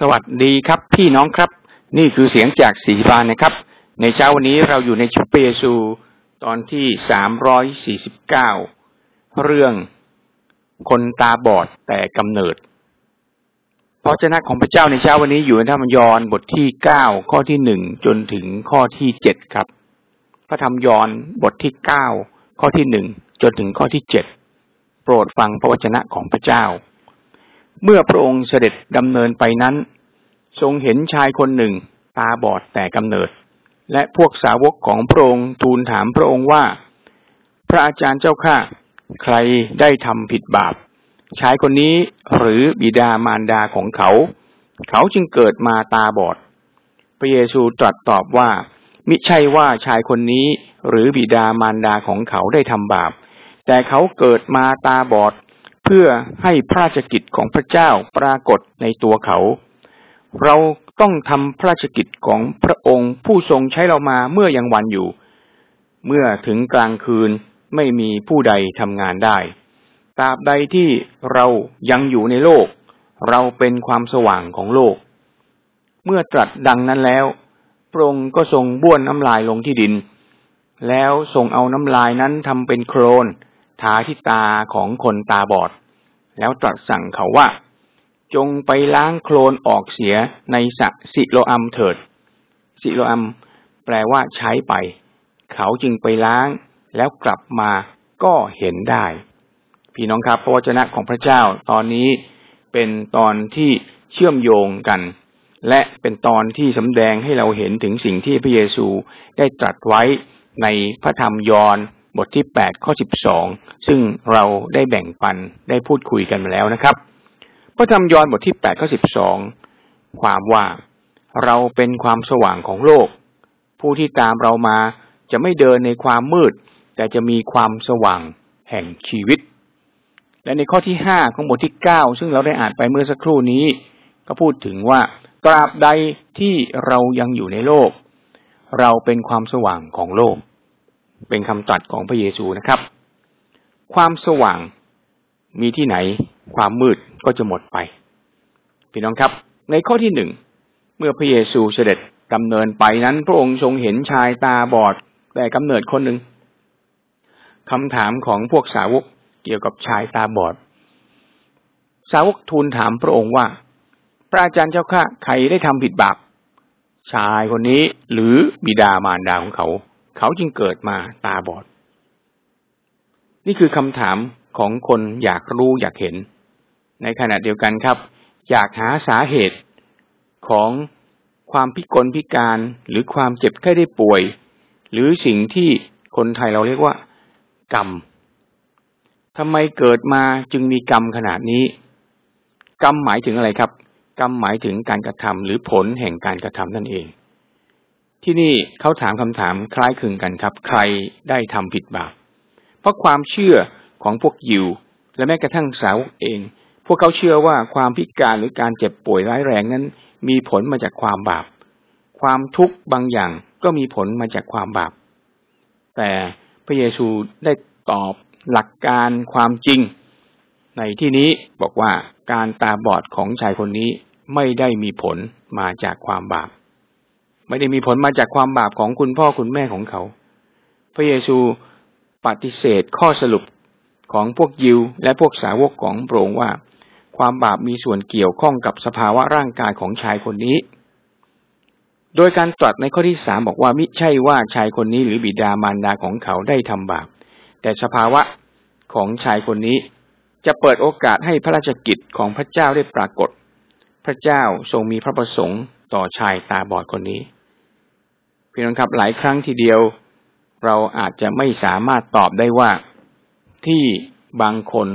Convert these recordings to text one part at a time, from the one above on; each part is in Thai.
สวัสดีครับพี่น้องครับ นี่คือเสียงจากสีบานนะครับ ในเช้าวันนี้เราอยู่ในชุดเปเยซูตอนที่สามร้อยสี่สิบเก้าเรื่องคนตาบอดแต่กำเนิดพระเจ้าของพระเจ้าในเช้าวันนี้อยู่ในธรรมยอห์นบทที่เก้าข้อที่หนึ่งจนถึงข้อที่เจ็ดครับ พระธรรมยอห์นบทที่เก้าข้อที่หนึ่งจนถึงข้อที่เจ็ดโปรดฟังพระวจนะของพระเจ้า เมื่อพระองค์เสด็จดำเนินไปนั้น ทรงเห็นชายคนหนึ่งตาบอดแต่กำเนิด และพวกสาวกของพระองค์ทูลถามพระองค์ว่า พระอาจารย์เจ้าข้าใครได้ทำผิดบาป ชายคนนี้หรือบิดามารดาของเขา เขาจึงเกิดมาตาบอด พระเยซูตรัสตอบว่า มิใช่ว่าชายคนนี้หรือบิดามารดาของเขาได้ทำบาป แต่เขาเกิดมาตาบอด เพื่อให้พระราชกิจของพระเจ้าปรากฏในตัวเขา เราต้องทำพระราชกิจของพระองค์ผู้ทรงใช้เรามาเมื่อยังวันอยู่ เมื่อถึงกลางคืนไม่มีผู้ใดทำงานได้ตราบใดที่เรายังอยู่ในโลก เราเป็นความสว่างของโลก เมื่อตรัสดังนั้นแล้วพระองค์ก็ทรงบ้วนน้ำลายลงที่ดิน แล้วทรงเอาน้ำลายนั้นทำเป็นโครนทาที่ตาของคนตาบอด แล้วตรัสสั่งเขาว่า จงไปล้างโคลนออกเสียในสะสิโลอัมเถิด สิโลอัมแปลว่าใช้ไป เขาจึงไปล้างแล้วกลับมาก็เห็นได้ พี่น้องครับพระวจนะของพระเจ้าตอนนี้เป็นตอนที่เชื่อมโยงกัน และเป็นตอนที่สำแดงให้เราเห็นถึงสิ่งที่พระเยซูได้ตรัสไว้ในพระธรรมยอห์น บทที่แปดข้อสิบสองซึ่งเราได้แบ่งปันได้พูดคุยกันมาแล้วนะครับ พระธรรมยอห์นบทที่แปดข้อสิบสองความว่าเราเป็นความสว่างของโลก ผู้ที่ตามเรามาจะไม่เดินในความมืด แต่จะมีความสว่างแห่งชีวิต และในข้อที่ห้าของบทที่เก้าซึ่งเราได้อ่านไปเมื่อสักครู่นี้ ก็พูดถึงว่าตราบใดที่เรายังอยู่ในโลก เราเป็นความสว่างของโลก เป็นคำตรัสของพระเยซูนะครับ ความสว่างมีที่ไหน ความมืดก็จะหมดไป พี่น้องครับ ในข้อที่หนึ่งเมื่อพระเยซูเสด็จดำเนินไปนั้น พระองค์ทรงเห็นชายตาบอดแต่กำเนิดคนหนึ่งคำถามของพวกสาวกเกี่ยวกับชายตาบอด สาวกทูลถามพระองค์ว่า พระอาจารย์เจ้าข้าใครได้ทำผิดบาปชายคนนี้หรือบิดามารดาของเขา เขาจึงเกิดมาตาบอด นี่คือคำถามของคนอยากรู้อยากเห็น ในขณะเดียวกันครับ อยากหาสาเหตุของความพิกลพิการหรือความเจ็บแค่ได้ป่วย หรือสิ่งที่คนไทยเราเรียกว่า กรรมทำไมเกิดมาจึงมีกรรมขนาดนี้ กรรมหมายถึงอะไรครับ กรรมหมายถึงการกระทำหรือผลแห่งการกระทำนั่นเอง ที่นี่เขาถามคำถามคล้ายคลึงกันครับ ใครได้ทำผิดบาป เพราะความเชื่อของพวกยิว และแม้กระทั่งสาวกเอง พวกเขาเชื่อว่าความพิการหรือการเจ็บป่วยร้ายแรงนั้น มีผลมาจากความบาป ความทุกข์บางอย่างก็มีผลมาจากความบาป แต่พระเยซูได้ตอบหลักการความจริง ในที่นี้บอกว่าการตาบอดของชายคนนี้ไม่ได้มีผลมาจากความบาป ไม่ได้มีผลมาจากความบาปของคุณพ่อคุณแม่ของเขา พระเยซูปฏิเสธข้อสรุปของพวกยิว และพวกสาวกของพรงว่า ความบาปมีส่วนเกี่ยวข้องกับสภาวะร่างกายของชายคนนี้ โดยการตรัสในข้อที่สามบอกว่ามิใช่ว่าชายคนนี้หรือบิดามารดาของเขาได้ทำบาป แต่สภาวะของชายคนนี้จะเปิดโอกาสให้พระราชกิจของพระเจ้าได้ปรากฏ พระเจ้าทรงมีพระประสงค์ต่อชายตาบอดคนนี้ พี่น้องครับหลายครั้งทีเดียว เราอาจจะไม่สามารถตอบได้ว่าที่บางคน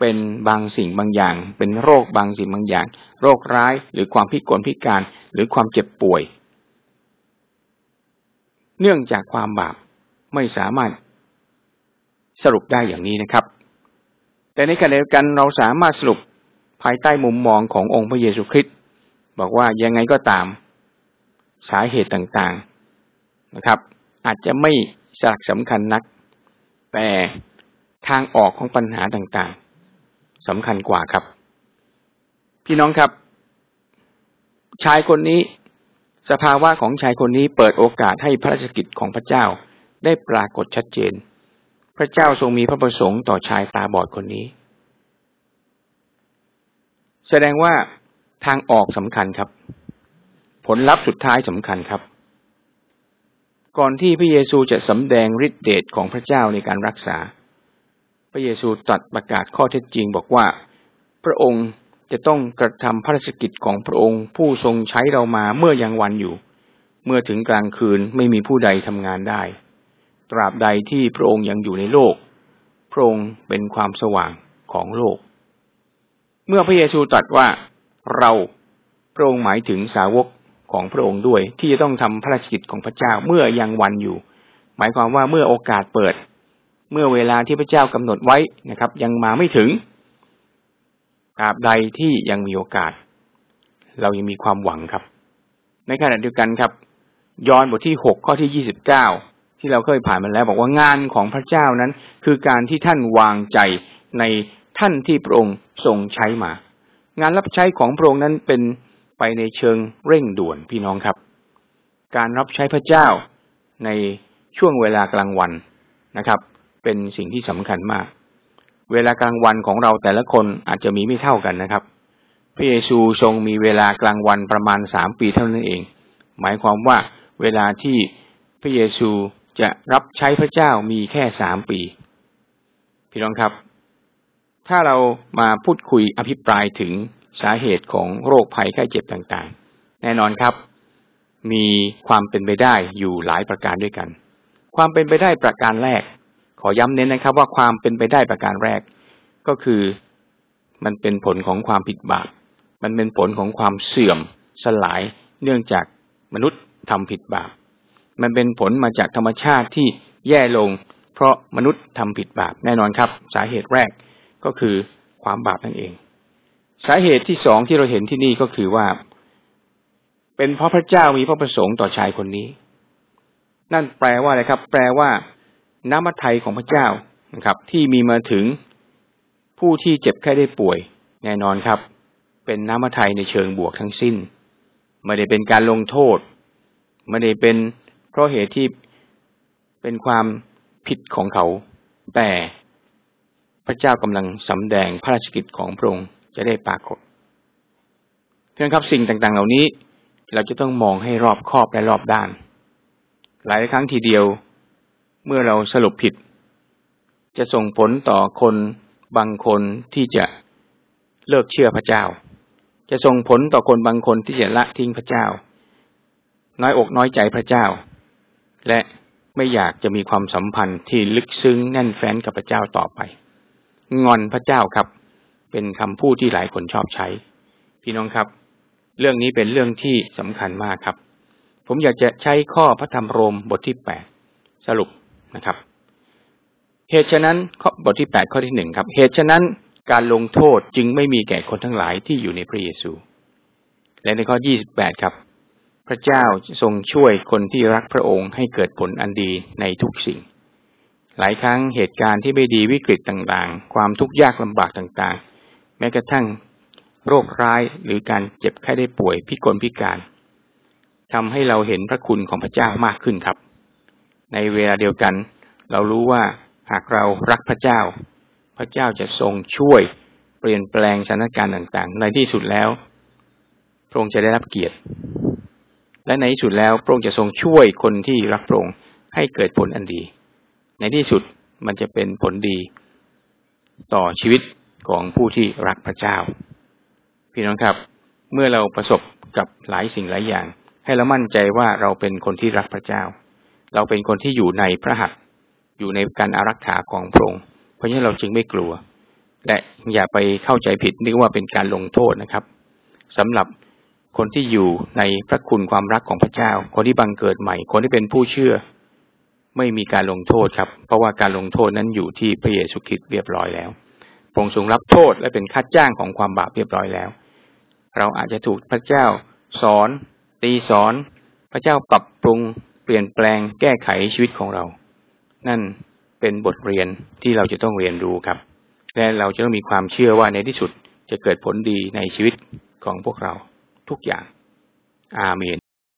เป็นบางสิ่งบางอย่าง เป็นโรคบางสิ่งบางอย่าง โรคร้ายหรือความพิกลพิการหรือความเจ็บป่วย เนื่องจากความบาปไม่สามารถสรุปได้อย่างนี้นะครับ แต่ในขณะเดียวกันเราสามารถสรุปภายใต้มุมมองขององค์พระเยซูคริสต์บอกว่ายังไงก็ตาม สาเหตุต่าง นะครับ อาจจะไม่สลักสำคัญนัก แต่ทางออกของปัญหาต่างๆสำคัญกว่าครับ พี่น้องครับ ชายคนนี้ สภาวะของชายคนนี้เปิดโอกาสให้พระราชกิจของพระเจ้าได้ปรากฏชัดเจน พระเจ้าทรงมีพระประสงค์ต่อชายตาบอดคนนี้ แสดงว่าทางออกสำคัญครับ ผลลัพธ์สุดท้ายสำคัญครับ ก่อนที่พระเยซูจะสำแดงฤทธิเดชของพระเจ้าในการรักษา พระเยซูตรัสประกาศข้อเท็จจริงบอกว่า พระองค์จะต้องกระทำพระราชกิจของพระองค์ผู้ทรงใช้เรามาเมื่อยังวันอยู่ เมื่อถึงกลางคืนไม่มีผู้ใดทำงานได้ ตราบใดที่พระองค์ยังอยู่ในโลก พระองค์เป็นความสว่างของโลก เมื่อพระเยซูตรัสว่าเราพระองค์หมายถึงสาวก ของพระองค์ด้วย ที่จะต้องทำพระราชกิจของพระเจ้าเมื่อยังวันอยู่ หมายความว่าเมื่อโอกาสเปิด เมื่อเวลาที่พระเจ้ากำหนดไว้นะครับ ยังมาไม่ถึงตราบใดที่ยังมีโอกาส เรายังมีความหวังครับ ในขณะเดียวกันครับ ย้อนบทที่หกข้อที่ยี่สิบเก้าที่เราเคยผ่านมาแล้ว บอกว่างานของพระเจ้านั้น คือการที่ท่านวางใจในท่านที่พระองค์ทรงใช้มา งานรับใช้ของพระองค์นั้นเป็น ในเชิงเร่งด่วนพี่น้องครับ การรับใช้พระเจ้าในช่วงเวลากลางวันนะครับ เป็นสิ่งที่สำคัญมาก เวลากลางวันของเราแต่ละคนอาจจะมีไม่เท่ากันนะครับ พระเยซูทรงมีเวลากลางวันประมาณสามปีเท่านั้นเอง หมายความว่าเวลาที่พระเยซูจะรับใช้พระเจ้ามีแค่สามปี พี่น้องครับ ถ้าเรามาพูดคุยอภิปรายถึง สาเหตุของโรคภัยไข้เจ็บต่างๆ แน่นอนครับ มีความเป็นไปได้อยู่หลายประการด้วยกัน ความเป็นไปได้ประการแรก ขอย้ำเน้นนะครับ ว่าความเป็นไปได้ประการแรก ก็คือมันเป็นผลของความผิดบาปมันเป็นผลของความเสื่อมสลายเนื่องจากมนุษย์ทำผิดบาป มันเป็นผลมาจากธรรมชาติที่แย่ลง เพราะมนุษย์ทำผิดบาปแน่นอนครับ สาเหตุแรกก็คือความบาปนั่นเอง สาเหตุที่สองที่เราเห็นที่นี่ก็คือว่า เป็นเพราะพระเจ้ามีพระประสงค์ต่อชายคนนี้ นั่นแปลว่าอะไรครับ แปลว่า น้ำมัทไทยของพระเจ้านะครับ ที่มีมาถึงผู้ที่เจ็บแค่ได้ป่วย แน่นอนครับ เป็นน้ำมัทไทยในเชิงบวกทั้งสิ้นไม่ได้เป็นการลงโทษไม่ได้เป็นเพราะเหตุที่เป็นความผิดของเขา แต่พระเจ้ากำลังสำแดงพระราชกิจของพระองค์ จะได้ปรากฏเพื่อนครับสิ่งต่าง ๆ เหล่านี้ เราจะต้องมองให้รอบคอบและรอบด้าน หลายครั้งทีเดียว เมื่อเราสรุปผิด จะส่งผลต่อคนบางคนที่จะเลิกเชื่อพระเจ้า จะส่งผลต่อคนบางคนที่จะละทิ้งพระเจ้า น้อยอกน้อยใจพระเจ้า และไม่อยากจะมีความสัมพันธ์ที่ลึกซึ้งแน่นแฟ้นกับพระเจ้าต่อไป งอนพระเจ้าครับ เป็นคำพูดที่หลายคนชอบใช้ พี่น้องครับ เรื่องนี้เป็นเรื่องที่สำคัญมากครับ ผมอยากจะใช้ข้อพระธรรมโรมบทที่แปดสรุปนะครับ เหตุฉะนั้นข้อบทที่แปดข้อที่หนึ่งครับ เหตุฉะนั้นการลงโทษจึงไม่มีแก่คนทั้งหลายที่อยู่ในพระเยซู และในข้อยี่สิบแปดครับ พระเจ้าทรงช่วยคนที่รักพระองค์ให้เกิดผลอันดีในทุกสิ่ง หลายครั้งเหตุการณ์ที่ไม่ดีวิกฤตต่างๆ ความทุกข์ยากลำบากต่างๆ แม้กระทั่งโรคร้ายหรือการเจ็บไข้ได้ป่วยพิกลพิการทำให้เราเห็นพระคุณของพระเจ้ามากขึ้นครับ ในเวลาเดียวกัน เรารู้ว่าหากเรารักพระเจ้า พระเจ้าจะทรงช่วยเปลี่ยนแปลงสถานการณ์ต่าง ๆ ในที่สุดแล้วพระองค์จะได้รับเกียรติ และในที่สุดแล้วพระองค์จะทรงช่วยคนที่รักพระองค์ให้เกิดผลอันดี ในที่สุดมันจะเป็นผลดี ต่อชีวิต ของผู้ที่รักพระเจ้า พี่น้องครับ เมื่อเราประสบกับหลายสิ่งหลายอย่าง ให้เรามั่นใจว่าเราเป็นคนที่รักพระเจ้า เราเป็นคนที่อยู่ในพระหัตถ์อยู่ในการอารักขาของพระองค์เพราะฉะนั้นเราจึงไม่กลัว และอย่าไปเข้าใจผิดนึกว่าเป็นการลงโทษนะครับสำหรับคนที่อยู่ในพระคุณความรักของพระเจ้า คนที่บังเกิดใหม่ คนที่เป็นผู้เชื่อ ไม่มีการลงโทษครับ เพราะว่าการลงโทษนั้นอยู่ที่พระเยซูคริสต์เรียบร้อยแล้ว พงค์ทรงรับโทษและเป็นค่าจ้างของความบาปเรียบร้อยแล้ว เราอาจจะถูกพระเจ้าสอน ตีสอน พระเจ้าปรับปรุงเปลี่ยนแปลงแก้ไขชีวิตของเรา นั่นเป็นบทเรียนที่เราจะต้องเรียนรู้ครับ และเราจะต้องมีความเชื่อว่าในที่สุดจะเกิดผลดีในชีวิตของพวกเราทุกอย่าง อาเมน